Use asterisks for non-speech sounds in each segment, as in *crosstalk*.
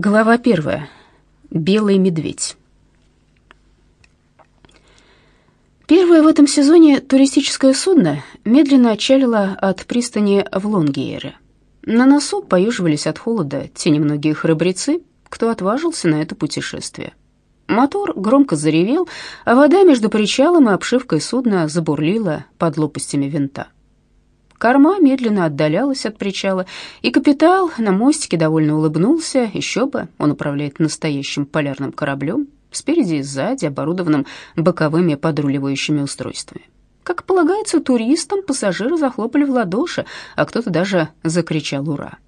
Глава первая. Белый медведь. Первое в этом сезоне туристическое судно медленно отчалило от пристани в Лонгиере. На носу поюживались от холода те немногие храбрецы, кто отважился на это путешествие. Мотор громко заревел, а вода между причалом и обшивкой судна забурлила под лопастями винта. Корма медленно отдалялась от причала, и капитал на мостике довольно улыбнулся. Еще бы, он управляет настоящим полярным кораблем, спереди и сзади, оборудованным боковыми подруливающими устройствами. Как полагается туристам, пассажиры захлопали в ладоши, а кто-то даже закричал «Ура!».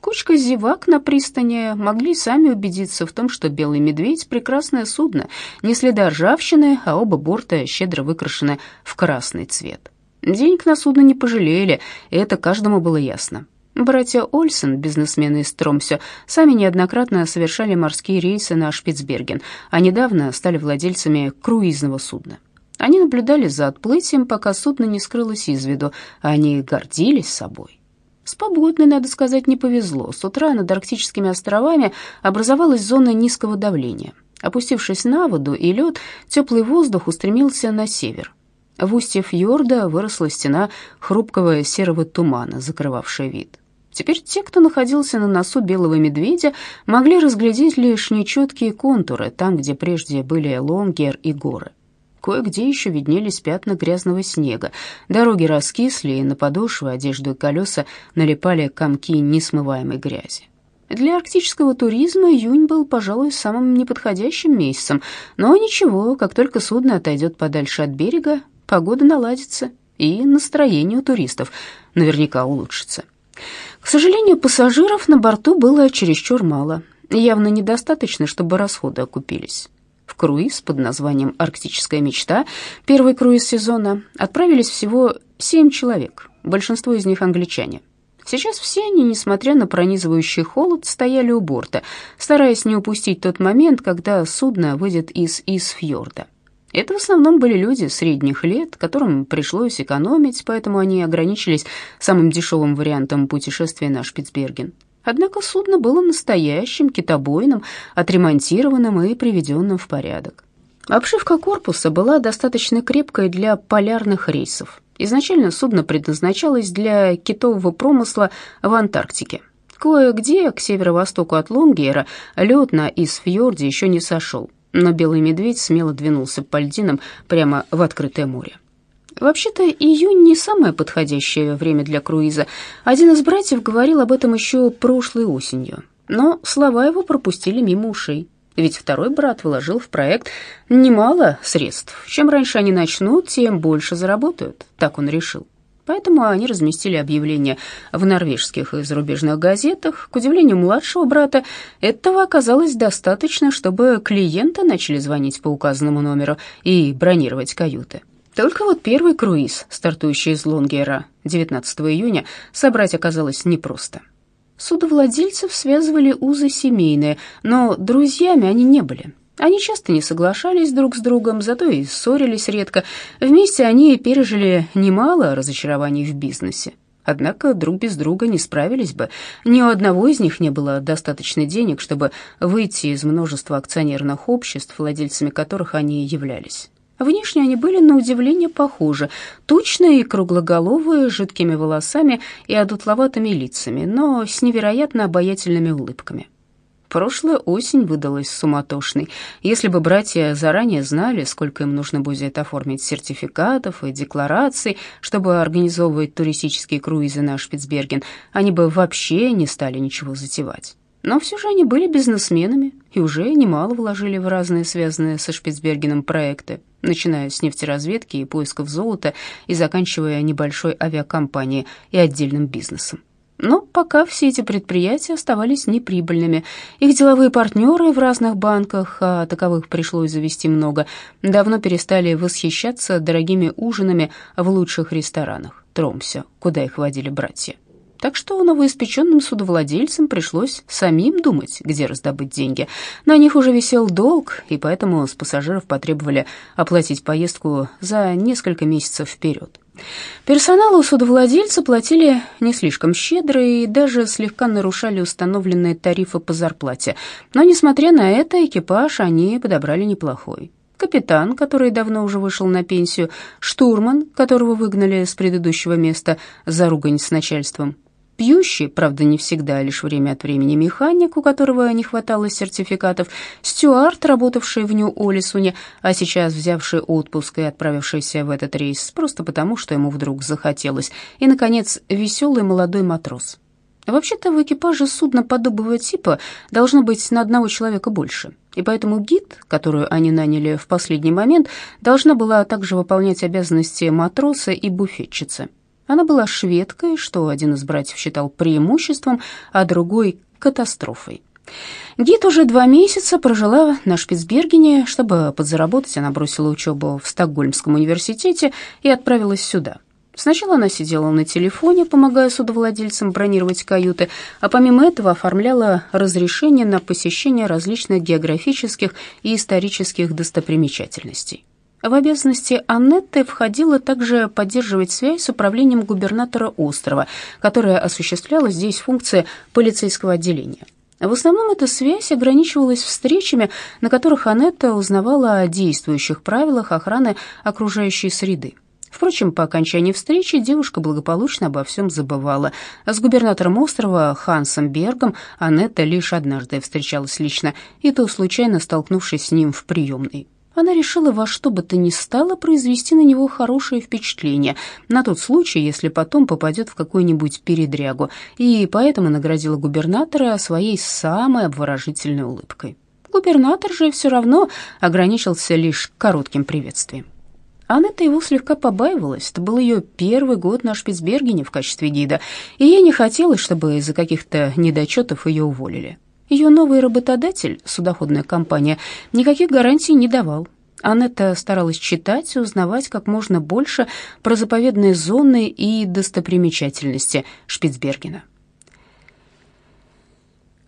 Кучка зевак на пристани могли сами убедиться в том, что «Белый медведь» — прекрасное судно, не следа ржавчины, а оба борта щедро выкрашены в красный цвет. Денег на судно не пожалели, это каждому было ясно. Братья Ольсен, бизнесмены из Тромсё, сами неоднократно совершали морские рейсы на Шпицберген, а недавно стали владельцами круизного судна. Они наблюдали за отплытием, пока судно не скрылось из виду, а они гордились собой. С погодной, надо сказать, не повезло. С утра над Арктическими островами образовалась зона низкого давления. Опустившись на воду и лед, теплый воздух устремился на север. В устье фьорда выросла стена хрупкого серого тумана, закрывавшая вид. Теперь те, кто находился на носу белого медведя, могли разглядеть лишь нечеткие контуры, там, где прежде были Лонгер и горы. Кое-где еще виднелись пятна грязного снега. Дороги раскисли, и на подошвы, одежду и колеса налипали комки несмываемой грязи. Для арктического туризма июнь был, пожалуй, самым неподходящим месяцем, но ничего, как только судно отойдет подальше от берега, погода наладится, и настроение у туристов наверняка улучшится. К сожалению, пассажиров на борту было чересчур мало. Явно недостаточно, чтобы расходы окупились. В круиз под названием «Арктическая мечта», первый круиз сезона, отправились всего семь человек, большинство из них англичане. Сейчас все они, несмотря на пронизывающий холод, стояли у борта, стараясь не упустить тот момент, когда судно выйдет из Исфьорда. Это в основном были люди средних лет, которым пришлось экономить, поэтому они ограничились самым дешевым вариантом путешествия на Шпицберген. Однако судно было настоящим, китобойным, отремонтированным и приведенным в порядок. Обшивка корпуса была достаточно крепкой для полярных рейсов. Изначально судно предназначалось для китового промысла в Антарктике. Кое-где, к северо-востоку от Лонгера, лед на Исфьорде еще не сошел, но белый медведь смело двинулся по льдинам прямо в открытое море. Вообще-то июнь не самое подходящее время для круиза. Один из братьев говорил об этом еще прошлой осенью, но слова его пропустили мимо ушей. Ведь второй брат вложил в проект немало средств. Чем раньше они начнут, тем больше заработают, так он решил. Поэтому они разместили объявление в норвежских и зарубежных газетах. К удивлению младшего брата, этого оказалось достаточно, чтобы клиенты начали звонить по указанному номеру и бронировать каюты. Только вот первый круиз, стартующий из Лонгера 19 июня, собрать оказалось непросто. Судовладельцев связывали узы семейные, но друзьями они не были. Они часто не соглашались друг с другом, зато и ссорились редко. Вместе они пережили немало разочарований в бизнесе. Однако друг без друга не справились бы. Ни у одного из них не было достаточно денег, чтобы выйти из множества акционерных обществ, владельцами которых они являлись. Внешне они были на удивление похожи, тучные и круглоголовые, с жидкими волосами и одутловатыми лицами, но с невероятно обаятельными улыбками. Прошлая осень выдалась суматошной. Если бы братья заранее знали, сколько им нужно будет оформить сертификатов и деклараций, чтобы организовывать туристические круизы на Шпицберген, они бы вообще не стали ничего затевать. Но все же они были бизнесменами и уже немало вложили в разные связанные со Шпицбергеном проекты, начиная с нефтеразведки и поисков золота и заканчивая небольшой авиакомпанией и отдельным бизнесом. Но пока все эти предприятия оставались неприбыльными. Их деловые партнеры в разных банках, а таковых пришлось завести много, давно перестали восхищаться дорогими ужинами в лучших ресторанах Тромсе, куда их водили братья. Так что новоиспеченным судовладельцам пришлось самим думать, где раздобыть деньги. На них уже висел долг, и поэтому с пассажиров потребовали оплатить поездку за несколько месяцев вперед Персоналу судовладельца платили не слишком щедро и даже слегка нарушали установленные тарифы по зарплате. Но, несмотря на это, экипаж они подобрали неплохой. Капитан, который давно уже вышел на пенсию, штурман, которого выгнали с предыдущего места за ругань с начальством, Пьющий, правда, не всегда, а лишь время от времени механик, у которого не хватало сертификатов, стюард, работавший в Нью-Олисуне, а сейчас взявший отпуск и отправившийся в этот рейс просто потому, что ему вдруг захотелось, и, наконец, веселый молодой матрос. Вообще-то в экипаже судна подобного типа должно быть на одного человека больше, и поэтому гид, которую они наняли в последний момент, должна была также выполнять обязанности матроса и буфетчицы. Она была шведкой, что один из братьев считал преимуществом, а другой — катастрофой. Гид уже два месяца прожила на Шпицбергене. Чтобы подзаработать, она бросила учебу в Стокгольмском университете и отправилась сюда. Сначала она сидела на телефоне, помогая судовладельцам бронировать каюты, а помимо этого оформляла разрешение на посещение различных географических и исторических достопримечательностей. В обязанности Аннетты входило также поддерживать связь с управлением губернатора острова, которое осуществляло здесь функции полицейского отделения. В основном эта связь ограничивалась встречами, на которых Аннетта узнавала о действующих правилах охраны окружающей среды. Впрочем, по окончании встречи девушка благополучно обо всем забывала. С губернатором острова Хансом Бергом Аннетта лишь однажды встречалась лично, и то случайно столкнувшись с ним в приемной. Она решила во что бы то ни стало произвести на него хорошее впечатление, на тот случай, если потом попадет в какую-нибудь передрягу, и поэтому наградила губернатора своей самой обворожительной улыбкой. Губернатор же все равно ограничился лишь коротким приветствием. Анетта его слегка побаивалась. Это был ее первый год на Шпицбергене в качестве гида, и ей не хотелось, чтобы из-за каких-то недочетов ее уволили. Ее новый работодатель, судоходная компания, никаких гарантий не давал. Анетта старалась читать и узнавать как можно больше про заповедные зоны и достопримечательности Шпицбергена.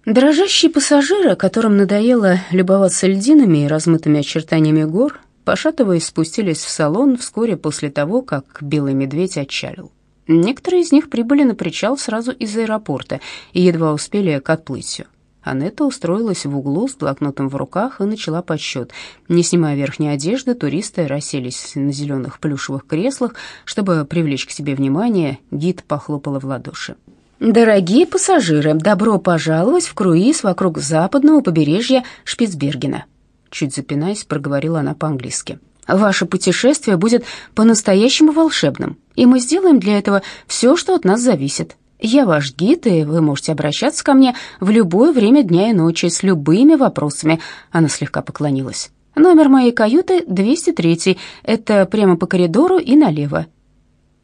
Дрожащие пассажиры, которым надоело любоваться льдинами и размытыми очертаниями гор, пошатываясь, спустились в салон вскоре после того, как белый медведь отчалил. Некоторые из них прибыли на причал сразу из аэропорта и едва успели к отплытию. Анетта устроилась в углу с блокнотом в руках и начала подсчет. Не снимая верхней одежды, туристы расселись на зеленых плюшевых креслах. Чтобы привлечь к себе внимание, гид похлопала в ладоши. «Дорогие пассажиры, добро пожаловать в круиз вокруг западного побережья Шпицбергена», чуть запинаясь, проговорила она по-английски. «Ваше путешествие будет по-настоящему волшебным, и мы сделаем для этого все, что от нас зависит. Я ваш гид, и вы можете обращаться ко мне в любое время дня и ночи с любыми вопросами. Она слегка поклонилась. Номер моей каюты 203. Это прямо по коридору и налево.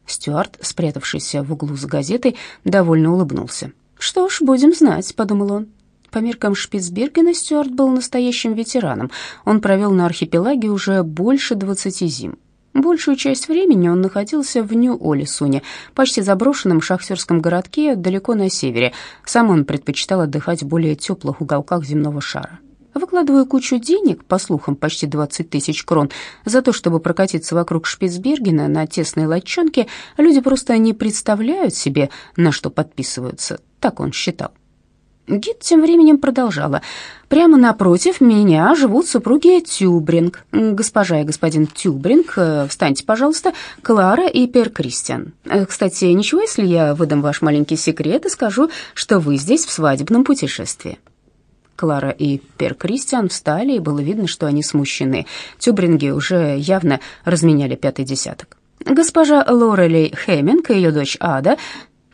Стюарт, спрятавшийся в углу за газетой, довольно улыбнулся. Что ж, будем знать, подумал он. По меркам Шпицбергена Стюарт был настоящим ветераном. Он провел на архипелаге уже больше двадцати зим. Большую часть времени он находился в Нью-Олисуне, почти заброшенном шахтерском городке далеко на севере. Сам он предпочитал отдыхать в более теплых уголках земного шара. Выкладывая кучу денег, по слухам, почти 20 тысяч крон, за то, чтобы прокатиться вокруг Шпицбергена на тесной лодчонке, люди просто не представляют себе, на что подписываются. Так он считал. Гид тем временем продолжала. «Прямо напротив меня живут супруги Тюбринг. Госпожа и господин Тюбринг, э, встаньте, пожалуйста, Клара и Пер Кристиан. Э, кстати, ничего, если я выдам ваш маленький секрет и скажу, что вы здесь в свадебном путешествии?» Клара и Пер Кристиан встали, и было видно, что они смущены. Тюбринги уже явно разменяли пятый десяток. Госпожа Лорелей Хэмминг и ее дочь Ада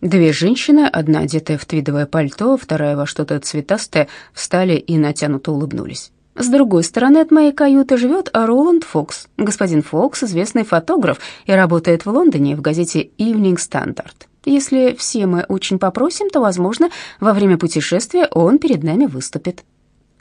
Две женщины, одна одетая в твидовое пальто, вторая во что-то цветастое, встали и натянуто улыбнулись. С другой стороны от моей каюты живет Роланд Фокс. Господин Фокс – известный фотограф и работает в Лондоне в газете Evening Standard. Если все мы очень попросим, то, возможно, во время путешествия он перед нами выступит.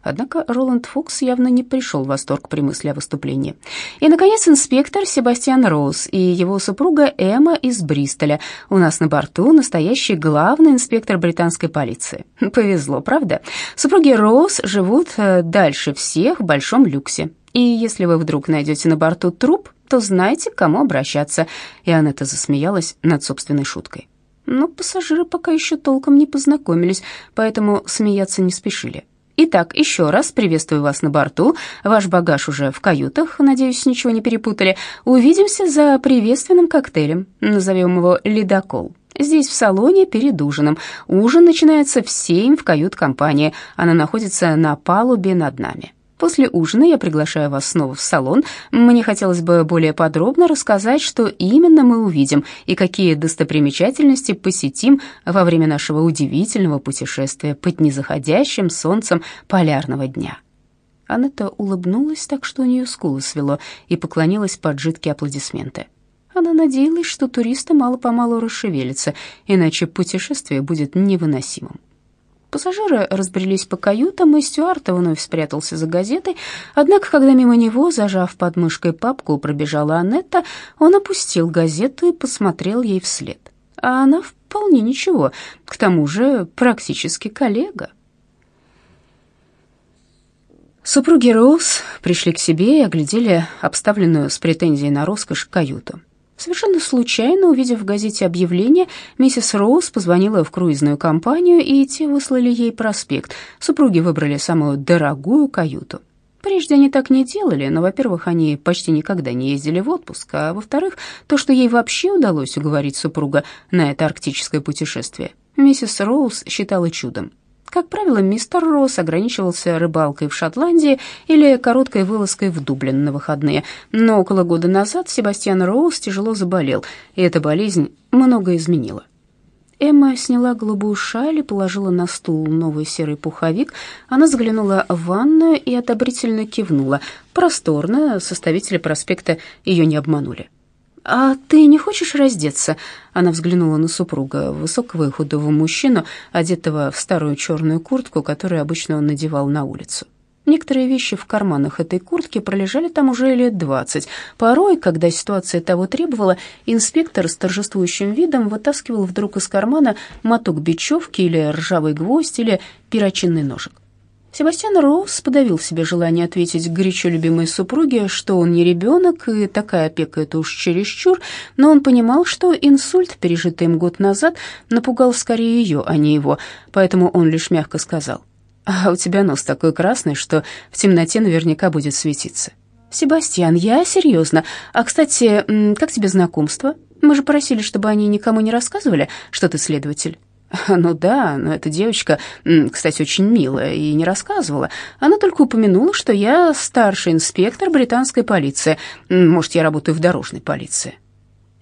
Однако Роланд Фокс явно не пришел в восторг при мысли о выступлении. И, наконец, инспектор Себастьян Роуз и его супруга Эмма из Бристоля. У нас на борту настоящий главный инспектор британской полиции. *laughs* Повезло, правда? Супруги Роуз живут э, дальше всех в большом люксе. И если вы вдруг найдете на борту труп, то знаете, к кому обращаться». И Анетта засмеялась над собственной шуткой. Но пассажиры пока еще толком не познакомились, поэтому смеяться не спешили. Итак, еще раз приветствую вас на борту. Ваш багаж уже в каютах, надеюсь, ничего не перепутали. Увидимся за приветственным коктейлем. Назовем его «Ледокол». Здесь, в салоне, перед ужином. Ужин начинается в семь в кают-компании. Она находится на палубе над нами. После ужина я приглашаю вас снова в салон. Мне хотелось бы более подробно рассказать, что именно мы увидим и какие достопримечательности посетим во время нашего удивительного путешествия под незаходящим солнцем полярного дня». Анетта улыбнулась так, что у нее скулы свело, и поклонилась под жидкие аплодисменты. Она надеялась, что туристы мало-помалу расшевелятся, иначе путешествие будет невыносимым. Пассажиры разбрелись по каютам, и Стюарт вновь спрятался за газетой. Однако, когда мимо него, зажав под мышкой папку, пробежала Анетта, он опустил газету и посмотрел ей вслед. А она вполне ничего, к тому же практически коллега. Супруги Роуз пришли к себе и оглядели обставленную с претензией на роскошь каюту. Совершенно случайно, увидев в газете объявление, миссис Роуз позвонила в круизную компанию, и те выслали ей проспект. Супруги выбрали самую дорогую каюту. Прежде они так не делали, но, во-первых, они почти никогда не ездили в отпуск, а во-вторых, то, что ей вообще удалось уговорить супруга на это арктическое путешествие, миссис Роуз считала чудом. Как правило, мистер Росс ограничивался рыбалкой в Шотландии или короткой вылазкой в Дублин на выходные, но около года назад Себастьян Роуз тяжело заболел, и эта болезнь много изменила. Эмма сняла голубую шаль и положила на стул новый серый пуховик. Она заглянула в ванную и одобрительно кивнула. Просторно, составители проспекта ее не обманули. «А ты не хочешь раздеться?» Она взглянула на супруга, высокого и худого мужчину, одетого в старую черную куртку, которую обычно он надевал на улицу. Некоторые вещи в карманах этой куртки пролежали там уже лет двадцать. Порой, когда ситуация того требовала, инспектор с торжествующим видом вытаскивал вдруг из кармана моток бечевки или ржавый гвоздь или перочинный ножик. Себастьян Роуз подавил себе желание ответить горячо любимой супруге, что он не ребенок, и такая опека — это уж чересчур, но он понимал, что инсульт, пережитый им год назад, напугал скорее ее, а не его, поэтому он лишь мягко сказал, «А у тебя нос такой красный, что в темноте наверняка будет светиться». «Себастьян, я серьезно. А, кстати, как тебе знакомство? Мы же просили, чтобы они никому не рассказывали, что ты следователь». *laughs* «Ну да, но эта девочка, кстати, очень милая и не рассказывала. Она только упомянула, что я старший инспектор британской полиции. Может, я работаю в дорожной полиции».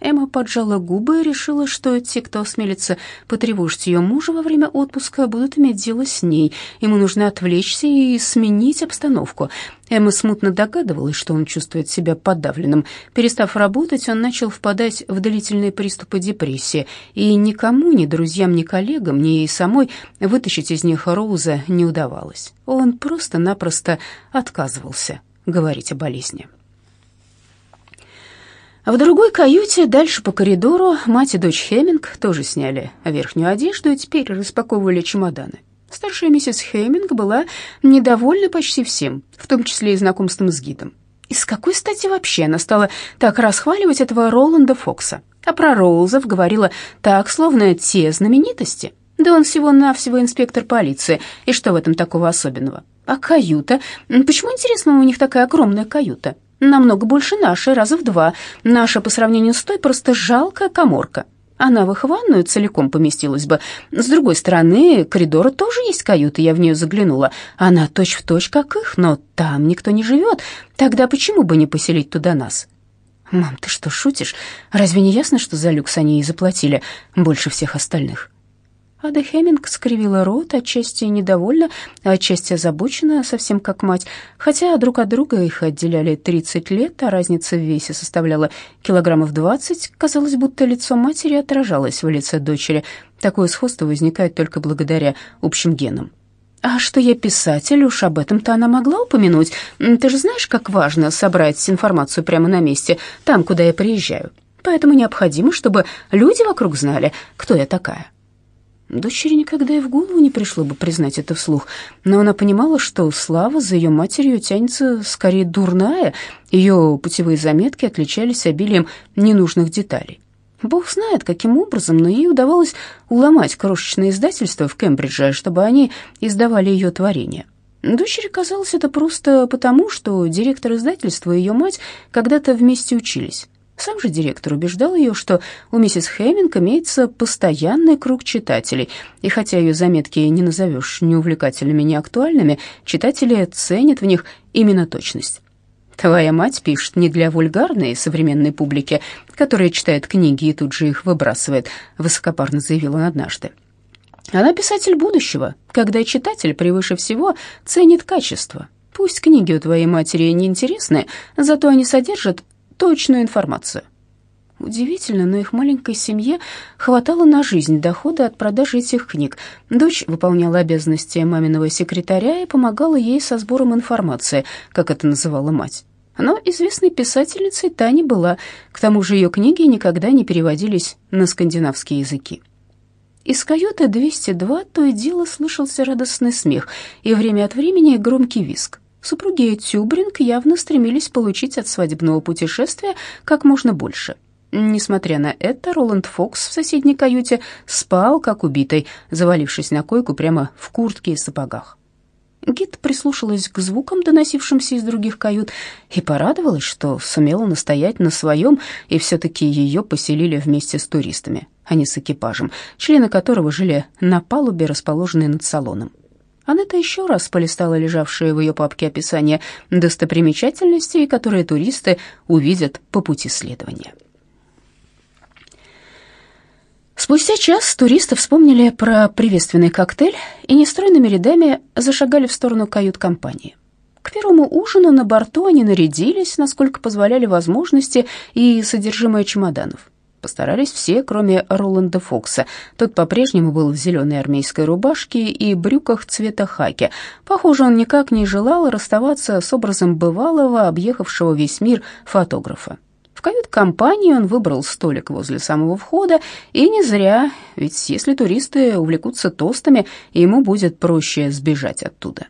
Эмма поджала губы и решила, что те, кто осмелится потревожить ее мужа во время отпуска, будут иметь дело с ней. Ему нужно отвлечься и сменить обстановку. Эмма смутно догадывалась, что он чувствует себя подавленным. Перестав работать, он начал впадать в длительные приступы депрессии, и никому, ни друзьям, ни коллегам, ни ей самой вытащить из них Роуза не удавалось. Он просто-напросто отказывался говорить о болезни. В другой каюте, дальше по коридору, мать и дочь Хеминг тоже сняли верхнюю одежду и теперь распаковывали чемоданы. Старшая миссис Хеминг была недовольна почти всем, в том числе и знакомством с гидом. И с какой стати вообще она стала так расхваливать этого Роланда Фокса? А про Роузов говорила так, словно те знаменитости. Да он всего-навсего инспектор полиции, и что в этом такого особенного? А каюта? Почему, интересно, у них такая огромная каюта? Намного больше нашей, раза в два. Наша по сравнению с той просто жалкая коморка. Она в их ванную целиком поместилась бы. С другой стороны, коридора тоже есть каюта, я в нее заглянула. Она точь-в-точь, точь, как их, но там никто не живет. Тогда почему бы не поселить туда нас? Мам, ты что, шутишь? Разве не ясно, что за люкс они и заплатили больше всех остальных? Ада Хеминг скривила рот, отчасти недовольна, отчасти озабочена, совсем как мать. Хотя друг от друга их отделяли 30 лет, а разница в весе составляла килограммов 20, казалось, будто лицо матери отражалось в лице дочери. Такое сходство возникает только благодаря общим генам. А что я писатель, уж об этом-то она могла упомянуть. Ты же знаешь, как важно собрать информацию прямо на месте, там, куда я приезжаю. Поэтому необходимо, чтобы люди вокруг знали, кто я такая. Дочери никогда и в голову не пришло бы признать это вслух, но она понимала, что слава за ее матерью тянется скорее дурная, ее путевые заметки отличались обилием ненужных деталей. Бог знает, каким образом, но ей удавалось уломать крошечное издательство в Кембридже, чтобы они издавали ее творения. Дочери казалось это просто потому, что директор издательства и ее мать когда-то вместе учились. Сам же директор убеждал ее, что у миссис Хэмминг имеется постоянный круг читателей, и хотя ее заметки не назовешь ни увлекательными, ни актуальными, читатели ценят в них именно точность. «Твоя мать пишет не для вульгарной современной публики, которая читает книги и тут же их выбрасывает», — высокопарно заявила он однажды. «Она писатель будущего, когда читатель превыше всего ценит качество. Пусть книги у твоей матери не интересны, зато они содержат точную информацию. Удивительно, но их маленькой семье хватало на жизнь дохода от продажи этих книг. Дочь выполняла обязанности маминого секретаря и помогала ей со сбором информации, как это называла мать. Но известной писательницей та не была, к тому же ее книги никогда не переводились на скандинавские языки. Из каюты 202 то и дело слышался радостный смех и время от времени громкий визг. Супруги Тюбринг явно стремились получить от свадебного путешествия как можно больше. Несмотря на это, Роланд Фокс в соседней каюте спал, как убитый, завалившись на койку прямо в куртке и сапогах. Гид прислушалась к звукам, доносившимся из других кают, и порадовалась, что сумела настоять на своем, и все-таки ее поселили вместе с туристами, а не с экипажем, члены которого жили на палубе, расположенной над салоном. Анетта еще раз полистала лежавшие в ее папке описания достопримечательностей, которые туристы увидят по пути следования. Спустя час туристы вспомнили про приветственный коктейль и нестройными рядами зашагали в сторону кают-компании. К первому ужину на борту они нарядились, насколько позволяли возможности и содержимое чемоданов. Постарались все, кроме Роланда Фокса. Тот по-прежнему был в зеленой армейской рубашке и брюках цвета хаки. Похоже, он никак не желал расставаться с образом бывалого, объехавшего весь мир фотографа. В кают-компании он выбрал столик возле самого входа, и не зря, ведь если туристы увлекутся тостами, ему будет проще сбежать оттуда.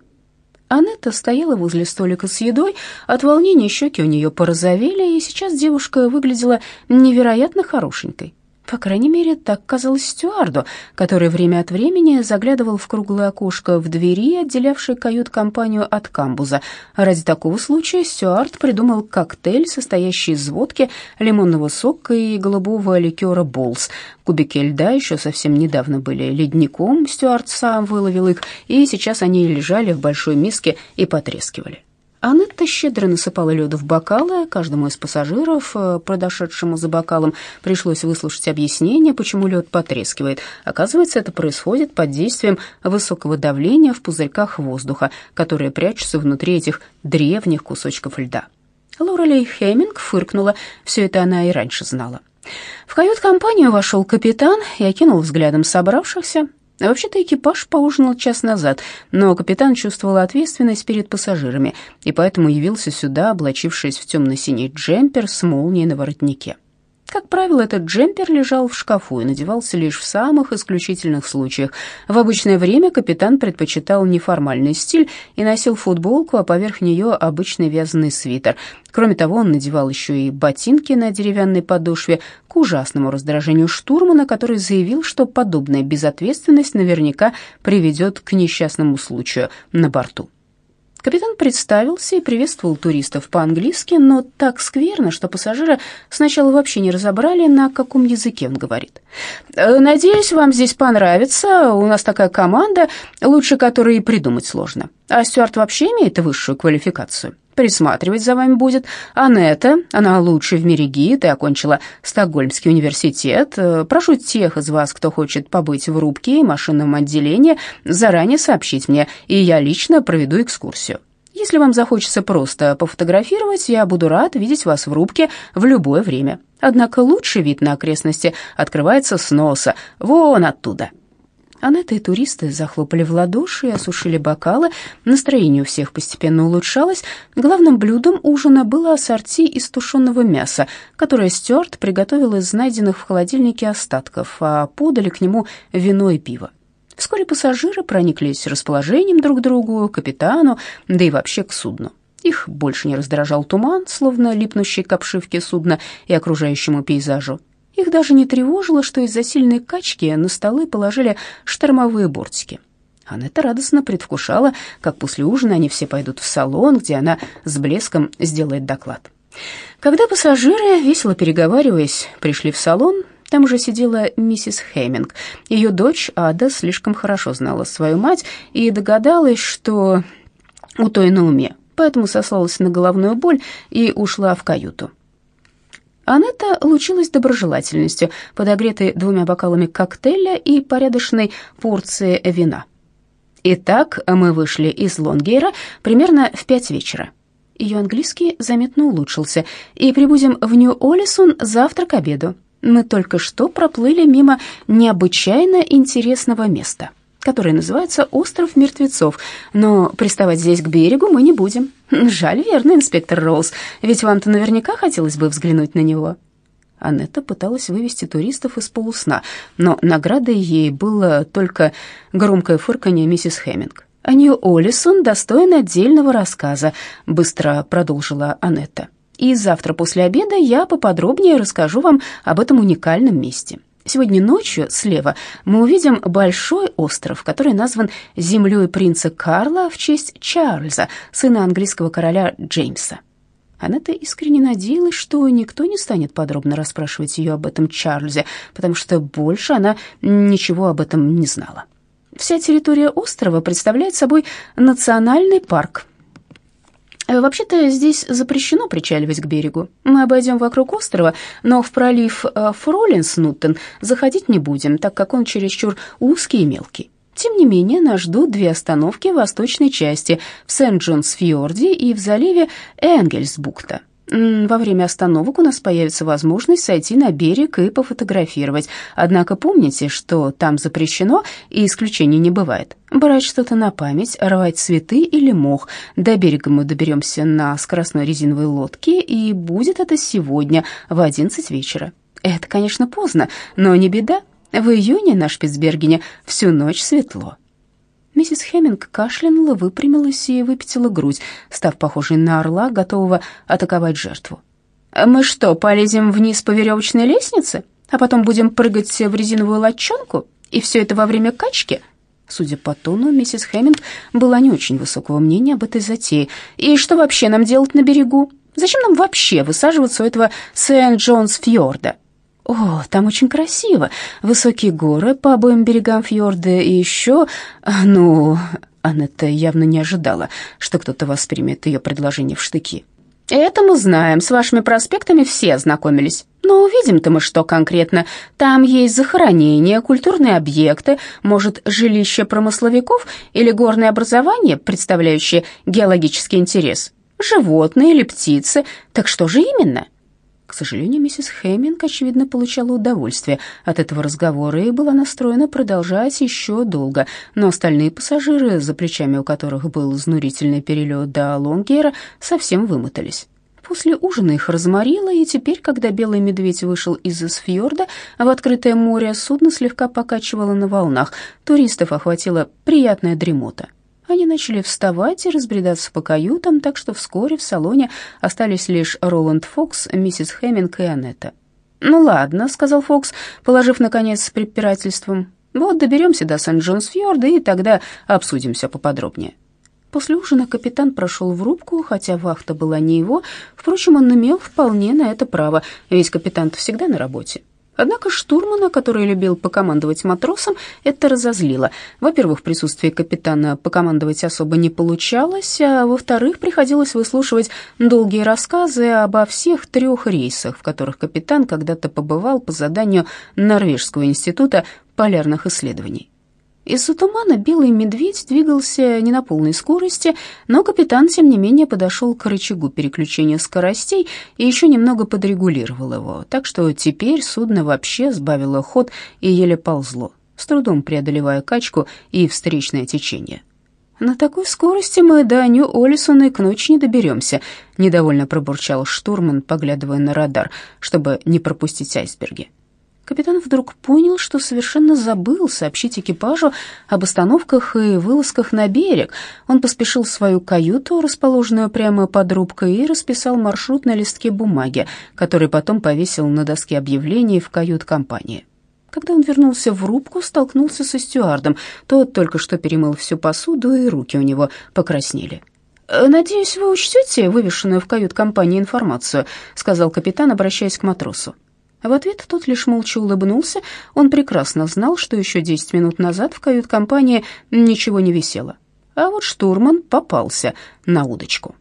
Анетта стояла возле столика с едой, от волнения щеки у нее порозовели, и сейчас девушка выглядела невероятно хорошенькой. По крайней мере, так казалось стюарду, который время от времени заглядывал в круглое окошко в двери, отделявшей кают-компанию от камбуза. Ради такого случая стюард придумал коктейль, состоящий из водки, лимонного сока и голубого ликера «Болс». Кубики льда еще совсем недавно были ледником, стюард сам выловил их, и сейчас они лежали в большой миске и потрескивали. Анетта щедро насыпала лёда в бокалы. Каждому из пассажиров, э, подошедшему за бокалом, пришлось выслушать объяснение, почему лед потрескивает. Оказывается, это происходит под действием высокого давления в пузырьках воздуха, которые прячутся внутри этих древних кусочков льда. Лорелей Хеминг фыркнула. Все это она и раньше знала. В кают-компанию вошел капитан и окинул взглядом собравшихся. Вообще-то экипаж поужинал час назад, но капитан чувствовал ответственность перед пассажирами и поэтому явился сюда, облачившись в темно-синий джемпер с молнией на воротнике. Как правило, этот джемпер лежал в шкафу и надевался лишь в самых исключительных случаях. В обычное время капитан предпочитал неформальный стиль и носил футболку, а поверх нее обычный вязаный свитер. Кроме того, он надевал еще и ботинки на деревянной подошве, к ужасному раздражению штурмана, который заявил, что подобная безответственность наверняка приведет к несчастному случаю на борту. Капитан представился и приветствовал туристов по-английски, но так скверно, что пассажиры сначала вообще не разобрали, на каком языке он говорит. «Э, «Надеюсь, вам здесь понравится. У нас такая команда, лучше которой и придумать сложно. А Стюарт вообще имеет высшую квалификацию. Присматривать за вами будет Анетта. Она лучший в мире гид и окончила Стокгольмский университет. Э, прошу тех из вас, кто хочет побыть в рубке и машинном отделении, заранее сообщить мне, и я лично проведу экскурсию. Если вам захочется просто пофотографировать, я буду рад видеть вас в рубке в любое время. Однако лучший вид на окрестности открывается с носа, вон оттуда». Анетта и туристы захлопали в ладоши и осушили бокалы. Настроение у всех постепенно улучшалось. Главным блюдом ужина было ассорти из тушеного мяса, которое Стюарт приготовил из найденных в холодильнике остатков, а подали к нему вино и пиво. Вскоре пассажиры прониклись расположением друг к другу, капитану, да и вообще к судну. Их больше не раздражал туман, словно липнущий к обшивке судна и окружающему пейзажу. Их даже не тревожило, что из-за сильной качки на столы положили штормовые бортики. Анетта радостно предвкушала, как после ужина они все пойдут в салон, где она с блеском сделает доклад. Когда пассажиры, весело переговариваясь, пришли в салон, там уже сидела миссис Хеминг. Ее дочь Ада слишком хорошо знала свою мать и догадалась, что у той на уме, поэтому сослалась на головную боль и ушла в каюту. Анетта лучилась доброжелательностью, подогретой двумя бокалами коктейля и порядочной порцией вина. Итак, мы вышли из Лонгейра примерно в пять вечера. Ее английский заметно улучшился, и прибудем в Нью-Олисон завтра к обеду. Мы только что проплыли мимо необычайно интересного места который называется «Остров мертвецов», но приставать здесь к берегу мы не будем. Жаль, верно, инспектор Роуз, ведь вам-то наверняка хотелось бы взглянуть на него». Анетта пыталась вывести туристов из полусна, но наградой ей было только громкое фырканье миссис Хэмминг. «А Нью-Олисон достоин отдельного рассказа», — быстро продолжила Анетта. «И завтра после обеда я поподробнее расскажу вам об этом уникальном месте». Сегодня ночью слева мы увидим большой остров, который назван землей принца Карла в честь Чарльза, сына английского короля Джеймса. Она-то искренне надеялась, что никто не станет подробно расспрашивать ее об этом Чарльзе, потому что больше она ничего об этом не знала. Вся территория острова представляет собой национальный парк, вообще-то здесь запрещено причаливать к берегу. Мы обойдем вокруг острова, но в пролив э, Фролинснуттен заходить не будем, так как он чересчур узкий и мелкий. Тем не менее, нас ждут две остановки в восточной части, в Сент-Джонс-Фьорде и в заливе Энгельсбукта. Во время остановок у нас появится возможность сойти на берег и пофотографировать. Однако помните, что там запрещено и исключений не бывает. Брать что-то на память, рвать цветы или мох. До берега мы доберемся на скоростной резиновой лодке, и будет это сегодня в 11 вечера. Это, конечно, поздно, но не беда. В июне на Шпицбергене всю ночь светло. Миссис Хеминг кашлянула, выпрямилась и выпятила грудь, став похожей на орла, готового атаковать жертву. «Мы что, полезем вниз по веревочной лестнице, а потом будем прыгать в резиновую лодчонку? И все это во время качки?» Судя по тону, миссис Хэмминд была не очень высокого мнения об этой затее. «И что вообще нам делать на берегу? Зачем нам вообще высаживаться у этого Сент-Джонс-фьорда?» О, там очень красиво. Высокие горы по обоим берегам фьорда и еще... А, ну, Аннетта явно не ожидала, что кто-то воспримет ее предложение в штыки. «Это мы знаем, с вашими проспектами все ознакомились. Но увидим-то мы что конкретно. Там есть захоронения, культурные объекты, может, жилище промысловиков или горное образование, представляющее геологический интерес, животные или птицы. Так что же именно?» К сожалению, миссис Хэмминг, очевидно, получала удовольствие от этого разговора и была настроена продолжать еще долго, но остальные пассажиры, за плечами у которых был изнурительный перелет до Лонгера, совсем вымотались. После ужина их разморило, и теперь, когда белый медведь вышел из фьорда в открытое море, судно слегка покачивало на волнах. Туристов охватила приятная дремота. Они начали вставать и разбредаться по каютам, так что вскоре в салоне остались лишь Роланд Фокс, миссис Хэмминг и Анетта. «Ну ладно», — сказал Фокс, положив, наконец, с препирательством. «Вот доберемся до Сент-Джонс-Фьорда, и тогда обсудим все поподробнее». После ужина капитан прошел в рубку, хотя вахта была не его. Впрочем, он имел вполне на это право, ведь капитан всегда на работе. Однако штурмана, который любил покомандовать матросом, это разозлило. Во-первых, в присутствии капитана покомандовать особо не получалось, а во-вторых, приходилось выслушивать долгие рассказы обо всех трех рейсах, в которых капитан когда-то побывал по заданию Норвежского института полярных исследований. Из-за тумана белый медведь двигался не на полной скорости, но капитан, тем не менее, подошел к рычагу переключения скоростей и еще немного подрегулировал его, так что теперь судно вообще сбавило ход и еле ползло. с трудом преодолевая качку и встречное течение. «На такой скорости мы до Нью-Олисона и к ночи не доберемся», — недовольно пробурчал штурман, поглядывая на радар, чтобы не пропустить айсберги. Капитан вдруг понял, что совершенно забыл сообщить экипажу об остановках и вылазках на берег. Он поспешил в свою каюту, расположенную прямо под рубкой, и расписал маршрут на листке бумаги, который потом повесил на доске объявлений в кают-компании. Когда он вернулся в рубку, столкнулся со стюардом. Тот только что перемыл всю посуду, и руки у него покраснели. «Надеюсь, вы учтете вывешенную в кают-компании информацию», — сказал капитан, обращаясь к матросу. В ответ тот лишь молча улыбнулся. Он прекрасно знал, что еще десять минут назад в кают-компании ничего не висело. А вот штурман попался на удочку.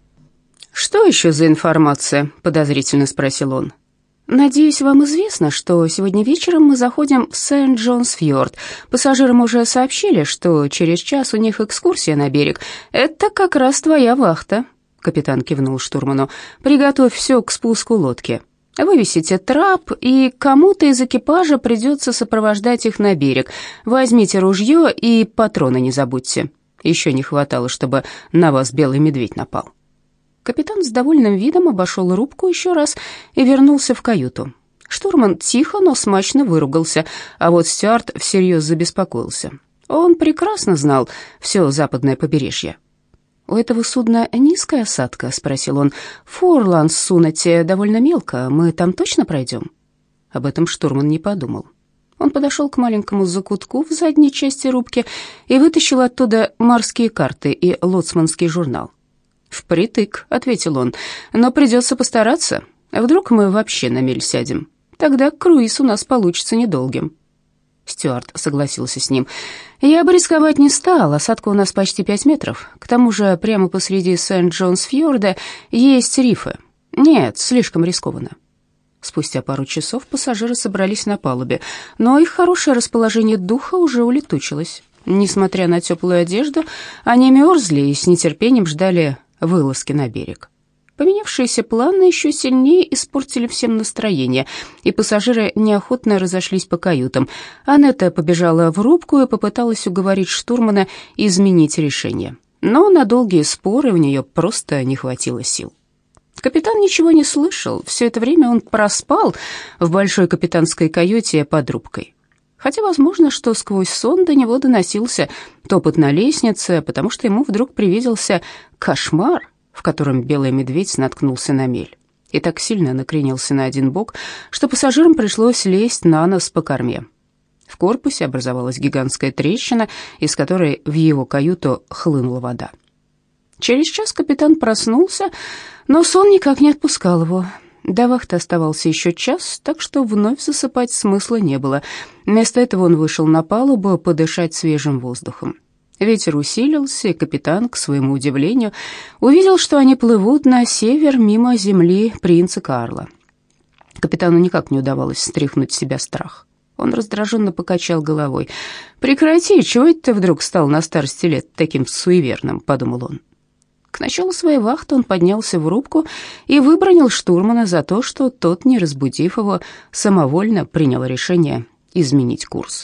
«Что еще за информация?» — подозрительно спросил он. «Надеюсь, вам известно, что сегодня вечером мы заходим в Сент-Джонс-Фьорд. Пассажирам уже сообщили, что через час у них экскурсия на берег. Это как раз твоя вахта», — капитан кивнул штурману. «Приготовь все к спуску лодки. Вывесите трап, и кому-то из экипажа придется сопровождать их на берег. Возьмите ружье и патроны не забудьте. Еще не хватало, чтобы на вас белый медведь напал. Капитан с довольным видом обошел рубку еще раз и вернулся в каюту. Штурман тихо, но смачно выругался, а вот Стюарт всерьез забеспокоился. Он прекрасно знал все западное побережье. «У этого судна низкая осадка?» — спросил он. «Форланд Сунете довольно мелко. Мы там точно пройдем?» Об этом штурман не подумал. Он подошел к маленькому закутку в задней части рубки и вытащил оттуда морские карты и лоцманский журнал. «Впритык», — ответил он, — «но придется постараться. Вдруг мы вообще на мель сядем. Тогда круиз у нас получится недолгим». Стюарт согласился с ним. «Я бы рисковать не стал, осадка у нас почти пять метров. К тому же прямо посреди Сент-Джонс-Фьорда есть рифы. Нет, слишком рискованно». Спустя пару часов пассажиры собрались на палубе, но их хорошее расположение духа уже улетучилось. Несмотря на теплую одежду, они мерзли и с нетерпением ждали вылазки на берег. Поменявшиеся планы еще сильнее испортили всем настроение, и пассажиры неохотно разошлись по каютам. Анетта побежала в рубку и попыталась уговорить штурмана изменить решение. Но на долгие споры у нее просто не хватило сил. Капитан ничего не слышал, все это время он проспал в большой капитанской каюте под рубкой. Хотя возможно, что сквозь сон до него доносился топот на лестнице, потому что ему вдруг привиделся кошмар — в котором белый медведь наткнулся на мель и так сильно накренился на один бок, что пассажирам пришлось лезть на нос по корме. В корпусе образовалась гигантская трещина, из которой в его каюту хлынула вода. Через час капитан проснулся, но сон никак не отпускал его. До вахты оставался еще час, так что вновь засыпать смысла не было. Вместо этого он вышел на палубу подышать свежим воздухом. Ветер усилился, и капитан, к своему удивлению, увидел, что они плывут на север мимо земли принца Карла. Капитану никак не удавалось стряхнуть с себя страх. Он раздраженно покачал головой. «Прекрати, чего это ты вдруг стал на старости лет таким суеверным?» — подумал он. К началу своей вахты он поднялся в рубку и выбронил штурмана за то, что тот, не разбудив его, самовольно принял решение изменить курс.